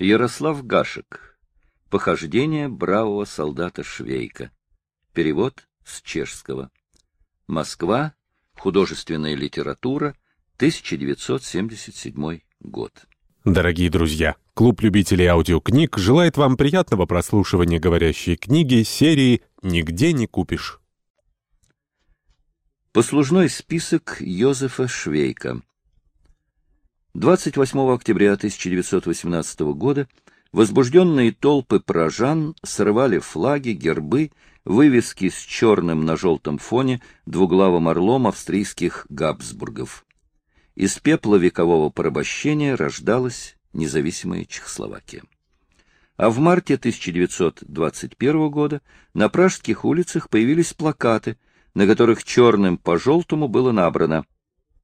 Ярослав Гашек. Похождение бравого солдата Швейка. Перевод с чешского. Москва. Художественная литература. 1977 год. Дорогие друзья, клуб любителей аудиокниг желает вам приятного прослушивания говорящей книги серии «Нигде не купишь». Послужной список Йозефа Швейка. 28 октября 1918 года возбужденные толпы прожан срывали флаги, гербы, вывески с черным на желтом фоне двуглавым орлом австрийских Габсбургов. Из пепла векового порабощения рождалась независимая Чехословакия. А в марте 1921 года на пражских улицах появились плакаты, на которых черным по желтому было набрано —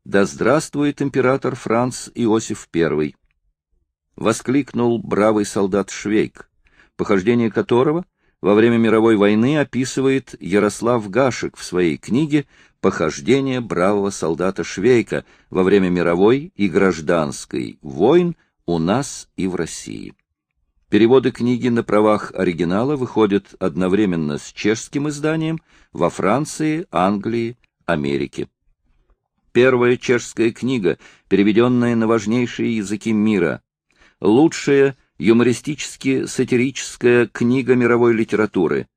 да здравствует император Франц Иосиф I! Воскликнул бравый солдат Швейк, похождение которого во время мировой войны описывает Ярослав Гашек в своей книге «Похождение бравого солдата Швейка во время мировой и гражданской войн у нас и в России». Переводы книги на правах оригинала выходят одновременно с чешским изданием во Франции, Англии, Америке первая чешская книга, переведенная на важнейшие языки мира, лучшая юмористически-сатирическая книга мировой литературы,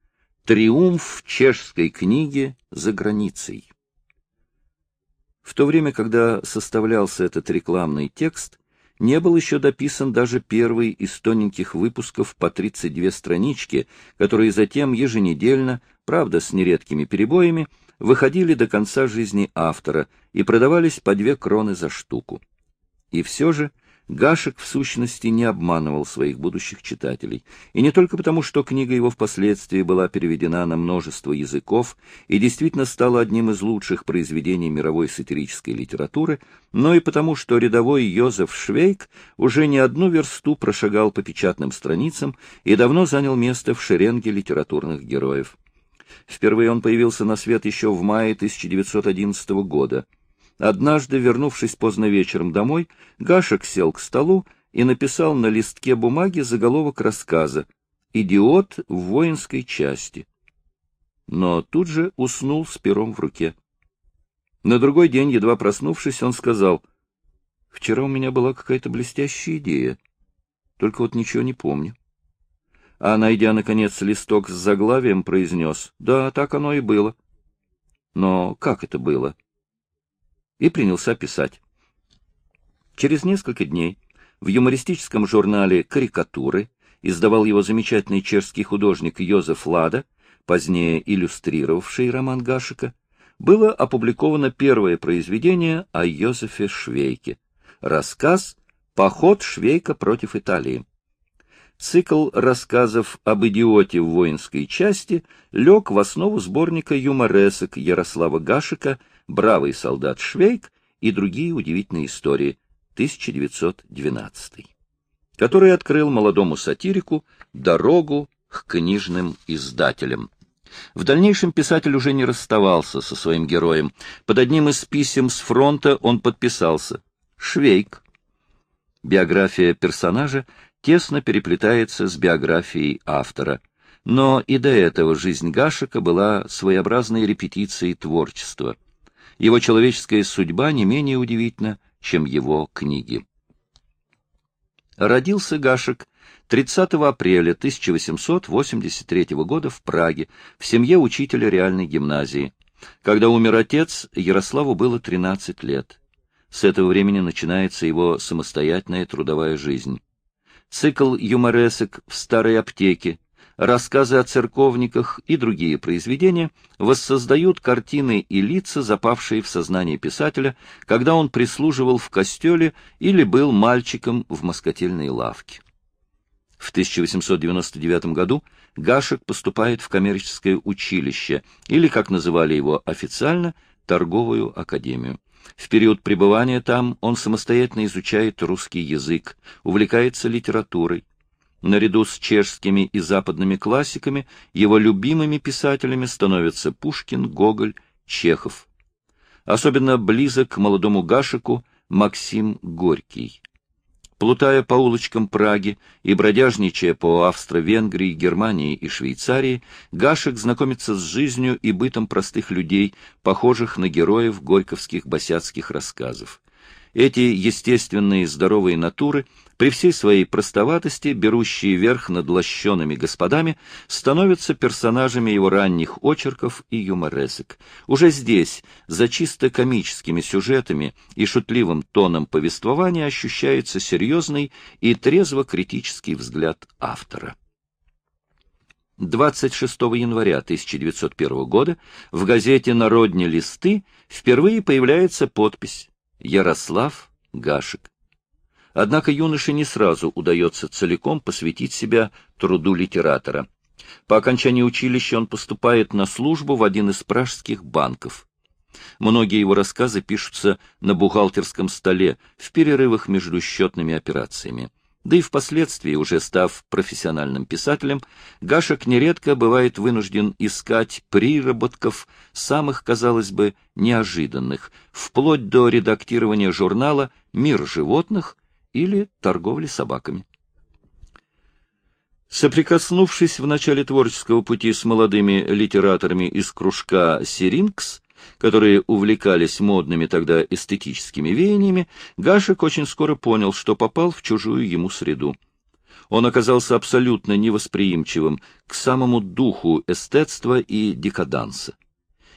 триумф чешской книги за границей. В то время, когда составлялся этот рекламный текст, не был еще дописан даже первый из тоненьких выпусков по 32 странички, которые затем еженедельно, правда с нередкими перебоями, выходили до конца жизни автора и продавались по две кроны за штуку. И все же Гашек в сущности не обманывал своих будущих читателей, и не только потому, что книга его впоследствии была переведена на множество языков и действительно стала одним из лучших произведений мировой сатирической литературы, но и потому, что рядовой Йозеф Швейк уже не одну версту прошагал по печатным страницам и давно занял место в шеренге литературных героев. Впервые он появился на свет еще в мае 1911 года. Однажды, вернувшись поздно вечером домой, Гашек сел к столу и написал на листке бумаги заголовок рассказа «Идиот в воинской части». Но тут же уснул с пером в руке. На другой день, едва проснувшись, он сказал, «Вчера у меня была какая-то блестящая идея, только вот ничего не помню» а, найдя, наконец, листок с заглавием, произнес «Да, так оно и было». Но как это было? И принялся писать. Через несколько дней в юмористическом журнале «Карикатуры» издавал его замечательный чешский художник Йозеф Лада, позднее иллюстрировавший роман Гашика, было опубликовано первое произведение о Йозефе Швейке, рассказ «Поход Швейка против Италии». Цикл рассказов об идиоте в воинской части лег в основу сборника юморесок Ярослава Гашика «Бравый солдат Швейк» и другие удивительные истории 1912, который открыл молодому сатирику дорогу к книжным издателям. В дальнейшем писатель уже не расставался со своим героем. Под одним из писем с фронта он подписался «Швейк». Биография персонажа тесно переплетается с биографией автора. Но и до этого жизнь Гашека была своеобразной репетицией творчества. Его человеческая судьба не менее удивительна, чем его книги. Родился Гашек 30 апреля 1883 года в Праге в семье учителя реальной гимназии. Когда умер отец, Ярославу было 13 лет. С этого времени начинается его самостоятельная трудовая жизнь цикл юморесок в старой аптеке, рассказы о церковниках и другие произведения воссоздают картины и лица, запавшие в сознание писателя, когда он прислуживал в костеле или был мальчиком в москотельной лавке. В 1899 году Гашек поступает в коммерческое училище, или, как называли его официально, торговую академию. В период пребывания там он самостоятельно изучает русский язык, увлекается литературой. Наряду с чешскими и западными классиками его любимыми писателями становятся Пушкин, Гоголь, Чехов. Особенно близок к молодому Гашику Максим Горький. Плутая по улочкам Праги и бродяжничая по Австро-Венгрии, Германии и Швейцарии, Гашек знакомится с жизнью и бытом простых людей, похожих на героев горьковских босяцких рассказов. Эти естественные здоровые натуры, при всей своей простоватости, берущие верх над лощеными господами, становятся персонажами его ранних очерков и юморесок. Уже здесь, за чисто комическими сюжетами и шутливым тоном повествования, ощущается серьезный и трезво-критический взгляд автора. 26 января 1901 года в газете «Народни листы» впервые появляется подпись Ярослав Гашек. Однако юноше не сразу удается целиком посвятить себя труду литератора. По окончании училища он поступает на службу в один из пражских банков. Многие его рассказы пишутся на бухгалтерском столе в перерывах между счетными операциями. Да и впоследствии, уже став профессиональным писателем, Гашек нередко бывает вынужден искать приработков самых, казалось бы, неожиданных, вплоть до редактирования журнала «Мир животных» или торговли собаками. Соприкоснувшись в начале творческого пути с молодыми литераторами из кружка «Сирингс», которые увлекались модными тогда эстетическими веяниями, Гашек очень скоро понял, что попал в чужую ему среду. Он оказался абсолютно невосприимчивым к самому духу эстетства и декаданса.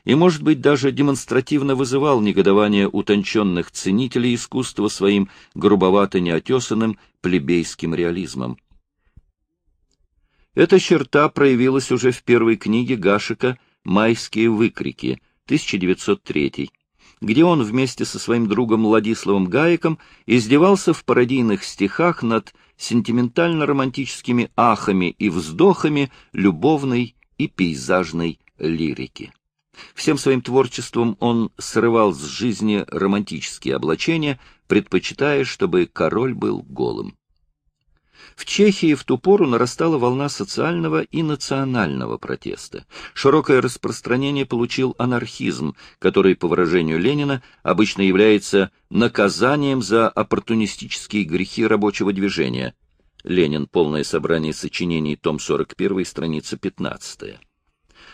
И, может быть, даже демонстративно вызывал негодование утонченных ценителей искусства своим грубовато-неотесанным плебейским реализмом. Эта черта проявилась уже в первой книге Гашика «Майские выкрики», 1903, где он вместе со своим другом Владиславом Гаиком издевался в пародийных стихах над сентиментально-романтическими ахами и вздохами любовной и пейзажной лирики. Всем своим творчеством он срывал с жизни романтические облачения, предпочитая, чтобы король был голым. В Чехии в ту пору нарастала волна социального и национального протеста. Широкое распространение получил анархизм, который, по выражению Ленина, обычно является наказанием за оппортунистические грехи рабочего движения. Ленин. Полное собрание сочинений. Том 41. Страница 15.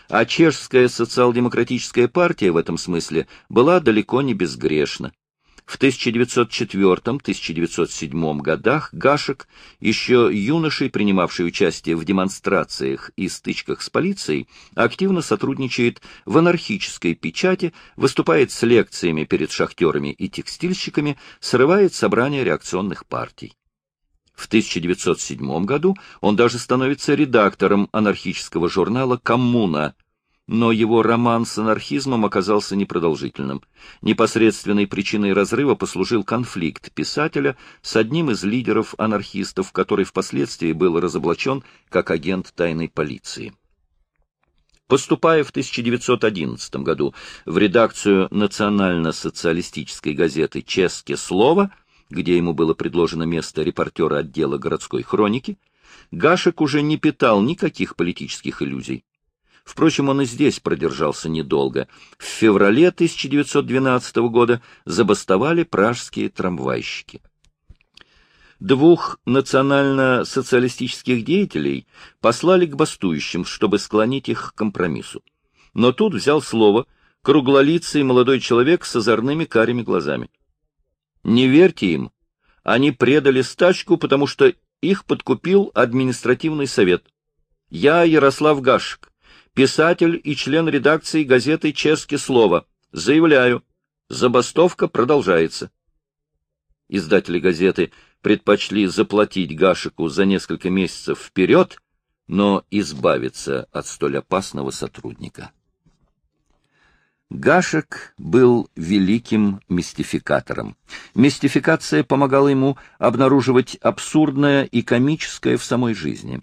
А чешская социал-демократическая партия в этом смысле была далеко не безгрешна. В 1904-1907 годах Гашек, еще юношей, принимавший участие в демонстрациях и стычках с полицией, активно сотрудничает в анархической печати, выступает с лекциями перед шахтерами и текстильщиками, срывает собрания реакционных партий. В 1907 году он даже становится редактором анархического журнала «Коммуна», но его роман с анархизмом оказался непродолжительным. Непосредственной причиной разрыва послужил конфликт писателя с одним из лидеров анархистов, который впоследствии был разоблачен как агент тайной полиции. Поступая в 1911 году в редакцию национально-социалистической газеты «Ческе слово», где ему было предложено место репортера отдела городской хроники, Гашек уже не питал никаких политических иллюзий. Впрочем, он и здесь продержался недолго. В феврале 1912 года забастовали пражские трамвайщики. Двух национально-социалистических деятелей послали к бастующим, чтобы склонить их к компромиссу. Но тут взял слово круглолицый молодой человек с озорными карими глазами. Не верьте им. Они предали стачку, потому что их подкупил административный совет. Я Ярослав Гашек, писатель и член редакции газеты «Чески слово». Заявляю, забастовка продолжается. Издатели газеты предпочли заплатить Гашику за несколько месяцев вперед, но избавиться от столь опасного сотрудника. Гашек был великим мистификатором. Мистификация помогала ему обнаруживать абсурдное и комическое в самой жизни.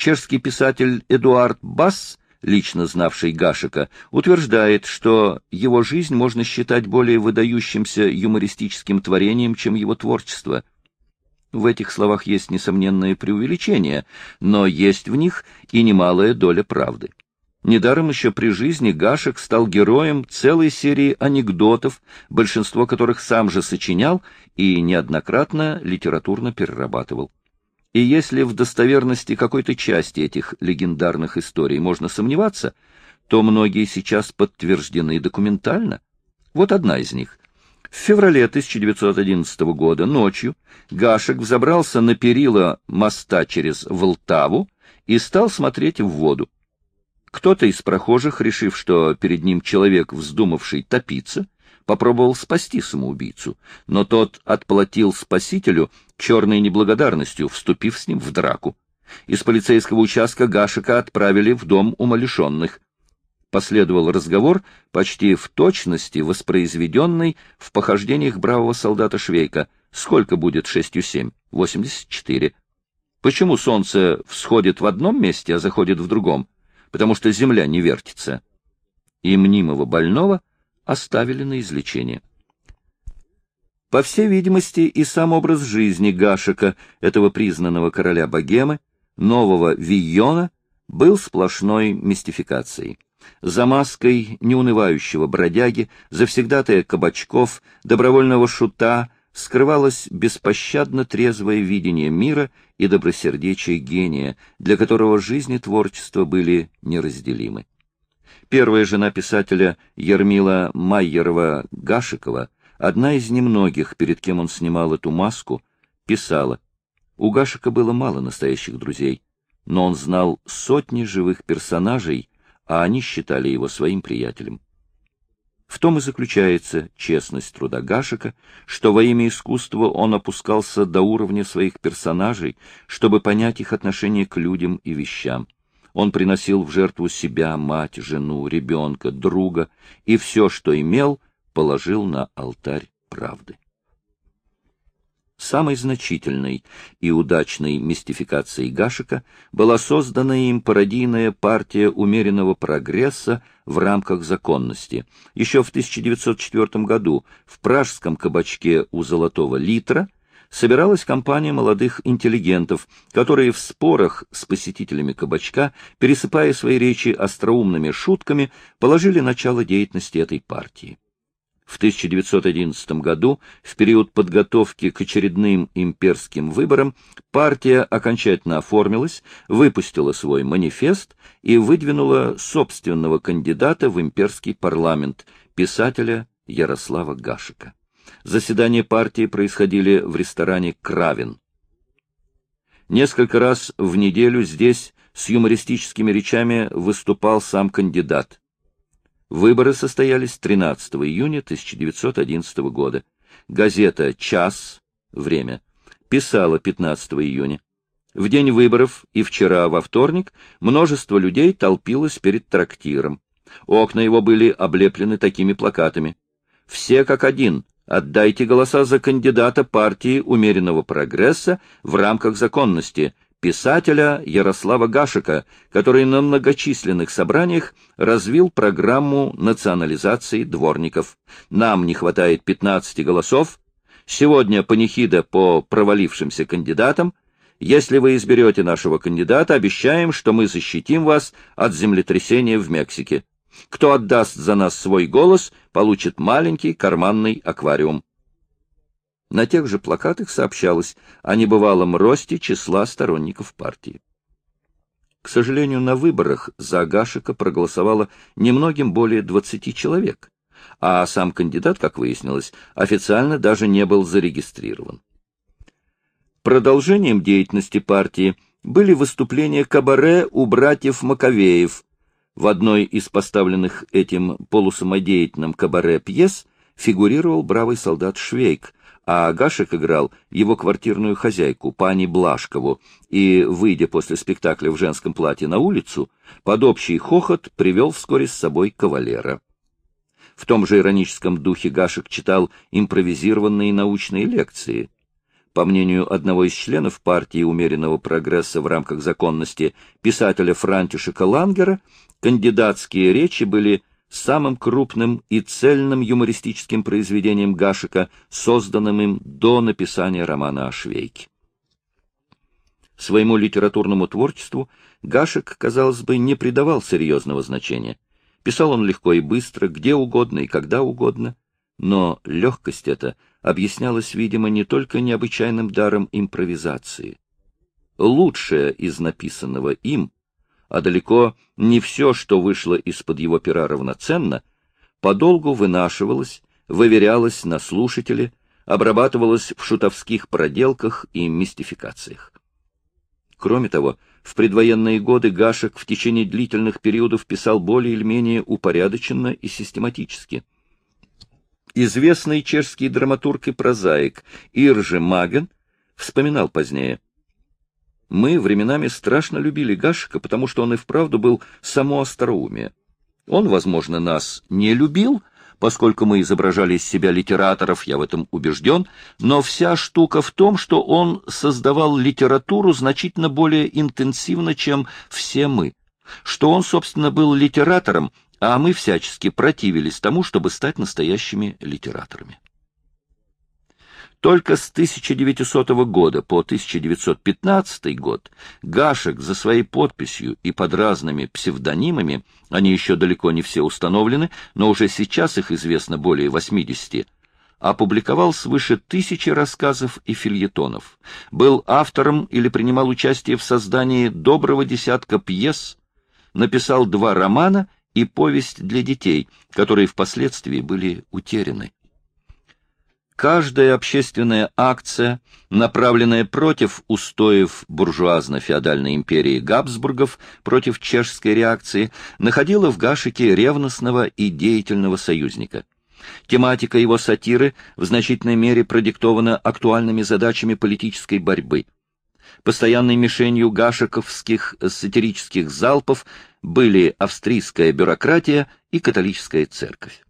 Чешский писатель Эдуард Басс, лично знавший Гашека, утверждает, что его жизнь можно считать более выдающимся юмористическим творением, чем его творчество. В этих словах есть несомненное преувеличение, но есть в них и немалая доля правды. Недаром еще при жизни Гашек стал героем целой серии анекдотов, большинство которых сам же сочинял и неоднократно литературно перерабатывал. И если в достоверности какой-то части этих легендарных историй можно сомневаться, то многие сейчас подтверждены документально. Вот одна из них. В феврале 1911 года ночью Гашек взобрался на перила моста через Волтаву и стал смотреть в воду. Кто-то из прохожих, решив, что перед ним человек, вздумавший топиться, попробовал спасти самоубийцу, но тот отплатил спасителю черной неблагодарностью, вступив с ним в драку. Из полицейского участка Гашика отправили в дом умалишенных. Последовал разговор, почти в точности воспроизведенный в похождениях бравого солдата Швейка. Сколько будет шестью семь? Восемьдесят четыре. Почему солнце всходит в одном месте, а заходит в другом? Потому что земля не вертится. И мнимого больного оставили на излечение. По всей видимости, и сам образ жизни Гашика, этого признанного короля богемы, нового Вийона, был сплошной мистификацией. За маской неунывающего бродяги, завсегдатая кабачков, добровольного шута скрывалось беспощадно трезвое видение мира и добросердечие гения, для которого жизнь и творчество были неразделимы. Первая жена писателя Ермила Майерова-Гашикова, одна из немногих, перед кем он снимал эту маску, писала, «У Гашика было мало настоящих друзей, но он знал сотни живых персонажей, а они считали его своим приятелем. В том и заключается честность труда Гашика, что во имя искусства он опускался до уровня своих персонажей, чтобы понять их отношение к людям и вещам. Он приносил в жертву себя, мать, жену, ребенка, друга, и все, что имел, положил на алтарь правды. Самой значительной и удачной мистификацией Гашика была создана им пародийная партия умеренного прогресса в рамках законности. Еще в 1904 году в пражском кабачке у Золотого Литра собиралась компания молодых интеллигентов, которые в спорах с посетителями кабачка, пересыпая свои речи остроумными шутками, положили начало деятельности этой партии. В 1911 году, в период подготовки к очередным имперским выборам, партия окончательно оформилась, выпустила свой манифест и выдвинула собственного кандидата в имперский парламент, писателя Ярослава Гашика. Заседания партии происходили в ресторане «Кравин». Несколько раз в неделю здесь с юмористическими речами выступал сам кандидат. Выборы состоялись 13 июня 1911 года. Газета «Час. Время» писала 15 июня. В день выборов и вчера, во вторник, множество людей толпилось перед трактиром. Окна его были облеплены такими плакатами. «Все как один. Отдайте голоса за кандидата партии умеренного прогресса в рамках законности писателя Ярослава Гашика, который на многочисленных собраниях развил программу национализации дворников. Нам не хватает 15 голосов. Сегодня панихида по провалившимся кандидатам. Если вы изберете нашего кандидата, обещаем, что мы защитим вас от землетрясения в Мексике. Кто отдаст за нас свой голос, получит маленький карманный аквариум. На тех же плакатах сообщалось о небывалом росте числа сторонников партии. К сожалению, на выборах за Агашика проголосовало немногим более 20 человек, а сам кандидат, как выяснилось, официально даже не был зарегистрирован. Продолжением деятельности партии были выступления кабаре у братьев Маковеев. В одной из поставленных этим полусамодеятельным кабаре пьес фигурировал бравый солдат Швейк, а Агашек играл его квартирную хозяйку, пани Блашкову, и, выйдя после спектакля в женском платье на улицу, под общий хохот привел вскоре с собой кавалера. В том же ироническом духе Гашек читал импровизированные научные лекции. По мнению одного из членов партии умеренного прогресса в рамках законности, писателя Франтишека Лангера, кандидатские речи были самым крупным и цельным юмористическим произведением Гашика, созданным им до написания романа о Швейке. Своему литературному творчеству Гашек, казалось бы, не придавал серьезного значения. Писал он легко и быстро, где угодно и когда угодно, но легкость эта объяснялась, видимо, не только необычайным даром импровизации. Лучшее из написанного им, а далеко не все, что вышло из-под его пера равноценно, подолгу вынашивалось, выверялось на слушателе, обрабатывалось в шутовских проделках и мистификациях. Кроме того, в предвоенные годы Гашек в течение длительных периодов писал более или менее упорядоченно и систематически. Известный чешский драматург и прозаик Иржи Маген вспоминал позднее. «Мы временами страшно любили Гашека, потому что он и вправду был само остроумие. Он, возможно, нас не любил, поскольку мы изображали из себя литераторов, я в этом убежден, но вся штука в том, что он создавал литературу значительно более интенсивно, чем все мы, что он, собственно, был литератором, а мы всячески противились тому, чтобы стать настоящими литераторами. Только с 1900 года по 1915 год Гашек за своей подписью и под разными псевдонимами, они еще далеко не все установлены, но уже сейчас их известно более 80, опубликовал свыше тысячи рассказов и фильетонов, был автором или принимал участие в создании доброго десятка пьес, написал два романа и повесть для детей, которые впоследствии были утеряны. Каждая общественная акция, направленная против устоев буржуазно-феодальной империи Габсбургов, против чешской реакции, находила в Гашике ревностного и деятельного союзника. Тематика его сатиры в значительной мере продиктована актуальными задачами политической борьбы. Постоянной мишенью гашиковских сатирических залпов были австрийская бюрократия и католическая церковь.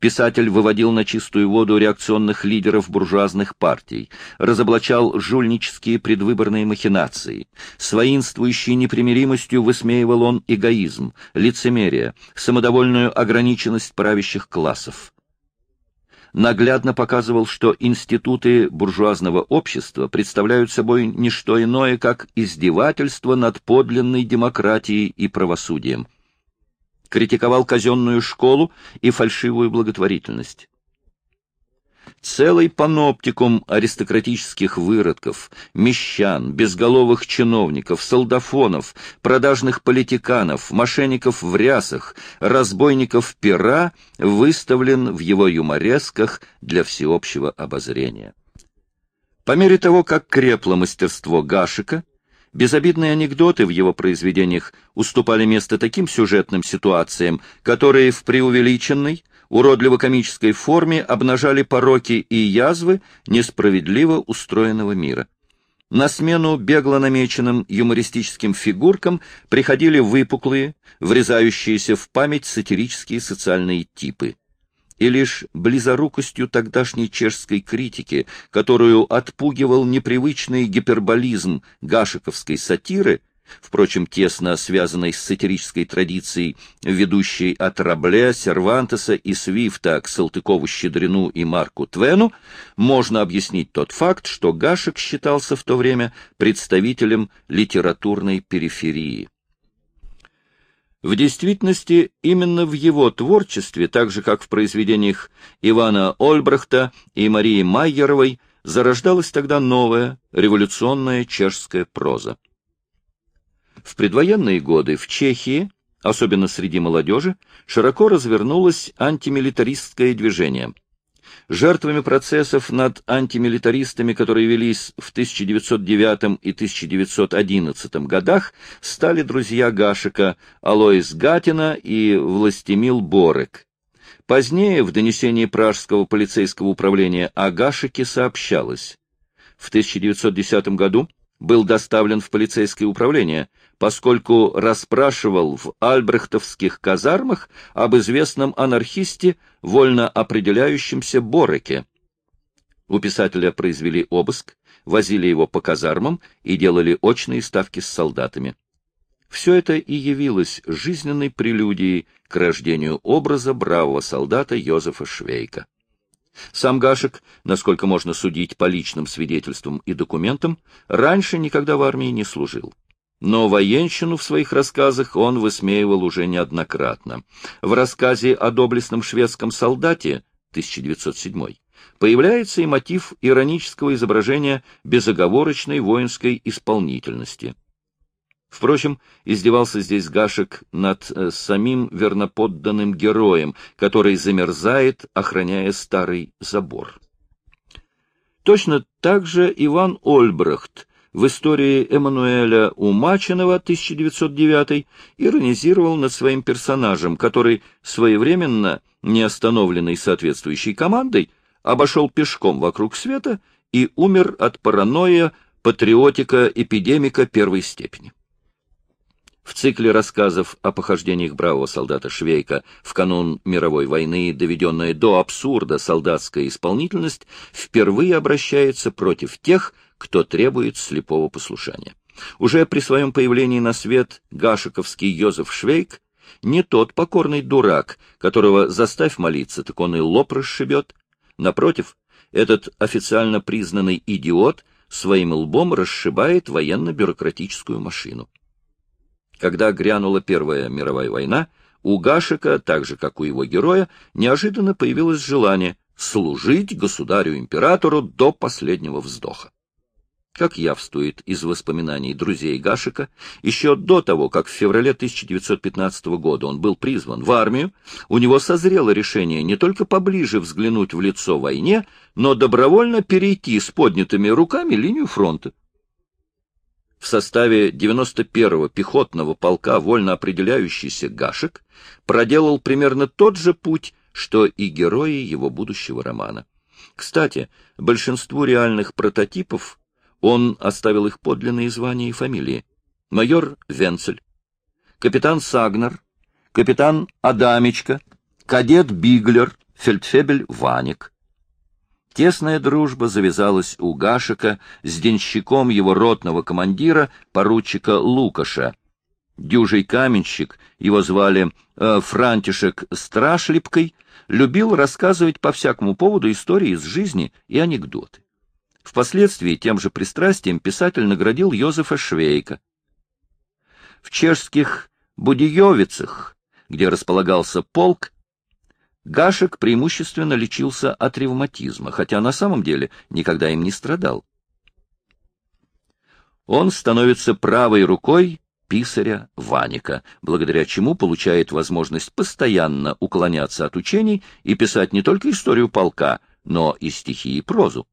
Писатель выводил на чистую воду реакционных лидеров буржуазных партий, разоблачал жульнические предвыборные махинации. С воинствующей непримиримостью высмеивал он эгоизм, лицемерие, самодовольную ограниченность правящих классов. Наглядно показывал, что институты буржуазного общества представляют собой не что иное, как издевательство над подлинной демократией и правосудием критиковал казенную школу и фальшивую благотворительность. Целый паноптикум аристократических выродков, мещан, безголовых чиновников, солдафонов, продажных политиканов, мошенников в рясах, разбойников пера выставлен в его юморесках для всеобщего обозрения. По мере того, как крепло мастерство Гашика, Безобидные анекдоты в его произведениях уступали место таким сюжетным ситуациям, которые в преувеличенной, уродливо-комической форме обнажали пороки и язвы несправедливо устроенного мира. На смену бегло намеченным юмористическим фигуркам приходили выпуклые, врезающиеся в память сатирические социальные типы и лишь близорукостью тогдашней чешской критики, которую отпугивал непривычный гиперболизм гашиковской сатиры, впрочем, тесно связанной с сатирической традицией, ведущей от Рабле, Сервантеса и Свифта к Салтыкову-Щедрину и Марку Твену, можно объяснить тот факт, что Гашек считался в то время представителем литературной периферии. В действительности, именно в его творчестве, так же как в произведениях Ивана Ольбрахта и Марии Майеровой, зарождалась тогда новая, революционная чешская проза. В предвоенные годы в Чехии, особенно среди молодежи, широко развернулось антимилитаристское движение – Жертвами процессов над антимилитаристами, которые велись в 1909 и 1911 годах, стали друзья Гашика Алоис Гатина и Властемил Борек. Позднее в донесении Пражского полицейского управления о Гашике сообщалось. В 1910 году был доставлен в полицейское управление, поскольку расспрашивал в альбрехтовских казармах об известном анархисте, вольно определяющемся Бореке. У писателя произвели обыск, возили его по казармам и делали очные ставки с солдатами. Все это и явилось жизненной прелюдией к рождению образа бравого солдата Йозефа Швейка. Сам Гашек, насколько можно судить по личным свидетельствам и документам, раньше никогда в армии не служил. Но военщину в своих рассказах он высмеивал уже неоднократно. В рассказе о доблестном шведском солдате 1907 появляется и мотив иронического изображения безоговорочной воинской исполнительности. Впрочем, издевался здесь Гашек над э, самим верноподданным героем, который замерзает, охраняя старый забор. Точно так же Иван Ольбрахт в истории Эммануэля Умаченова 1909 иронизировал над своим персонажем, который своевременно, не остановленный соответствующей командой, обошел пешком вокруг света и умер от паранойя патриотика-эпидемика первой степени. В цикле рассказов о похождениях бравого солдата Швейка в канун мировой войны, доведенная до абсурда солдатская исполнительность, впервые обращается против тех, кто требует слепого послушания. Уже при своем появлении на свет гашиковский Йозеф Швейк не тот покорный дурак, которого заставь молиться, так он и лоб расшибет. Напротив, этот официально признанный идиот своим лбом расшибает военно-бюрократическую машину. Когда грянула Первая мировая война, у Гашика, так же, как у его героя, неожиданно появилось желание служить государю-императору до последнего вздоха как явствует из воспоминаний друзей Гашика, еще до того, как в феврале 1915 года он был призван в армию, у него созрело решение не только поближе взглянуть в лицо войне, но добровольно перейти с поднятыми руками линию фронта. В составе 91-го пехотного полка вольно определяющийся Гашек проделал примерно тот же путь, что и герои его будущего романа. Кстати, большинству реальных прототипов он оставил их подлинные звания и фамилии. Майор Венцель, капитан Сагнер, капитан Адамичка, кадет Биглер, фельдфебель Ваник. Тесная дружба завязалась у Гашика с денщиком его ротного командира, поручика Лукаша. Дюжий каменщик, его звали э, Франтишек Страшлипкой, любил рассказывать по всякому поводу истории из жизни и анекдоты. Впоследствии тем же пристрастием писатель наградил Йозефа Швейка. В чешских Будиевицах, где располагался полк, Гашек преимущественно лечился от ревматизма, хотя на самом деле никогда им не страдал. Он становится правой рукой писаря Ваника, благодаря чему получает возможность постоянно уклоняться от учений и писать не только историю полка, но и стихи и прозу.